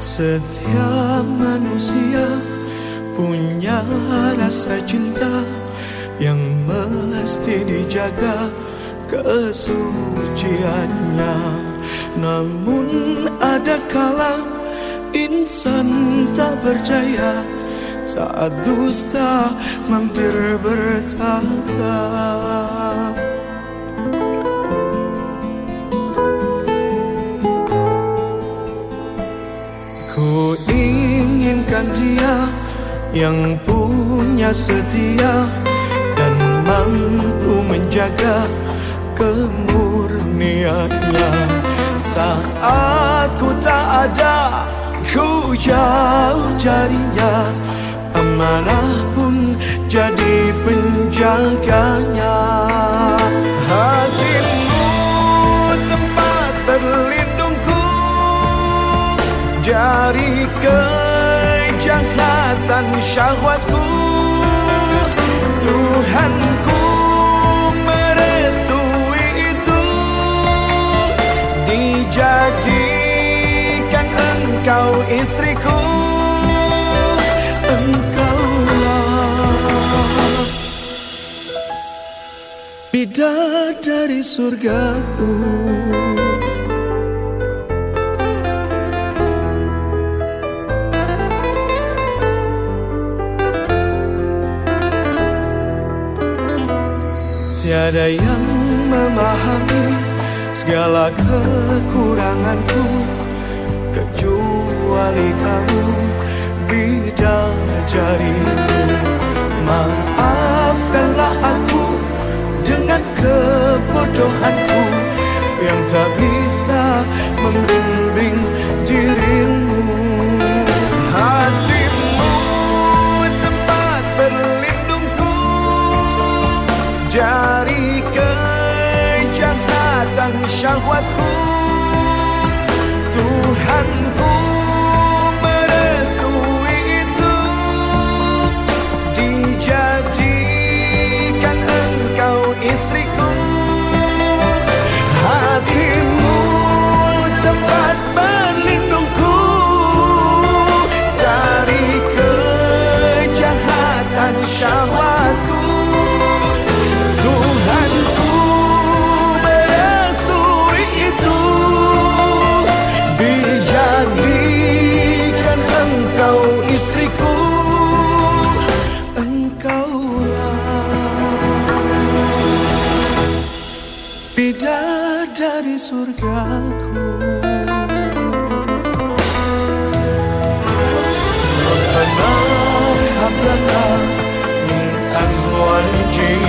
Setiap manusia punya rasa cinta yang mesti dijaga kesuciannya. Namun ada kala insan tak percaya Saat dusta mampir bertata inginkan dia yang punya setia dan mampu menjaga kemurniannya. Saat ku tak ada ku jauh jarinya amanah pun jadi penjaganya. Hatimu tempat berlindungku. Jari kejahatan syahwatku Tuhanku merestui itu. Dijadikan engkau istriku Engkaulah. Bidadari surgaku Tiada yang memahami segala kekuranganku Kecuali kamu bidadariku Maafkanlah aku dengan kebodohanku Yang tak bisa membimbing syahwatku Tuhanku Engkaulah Bidadari surgaku ربنا هب لنا من أزواجنا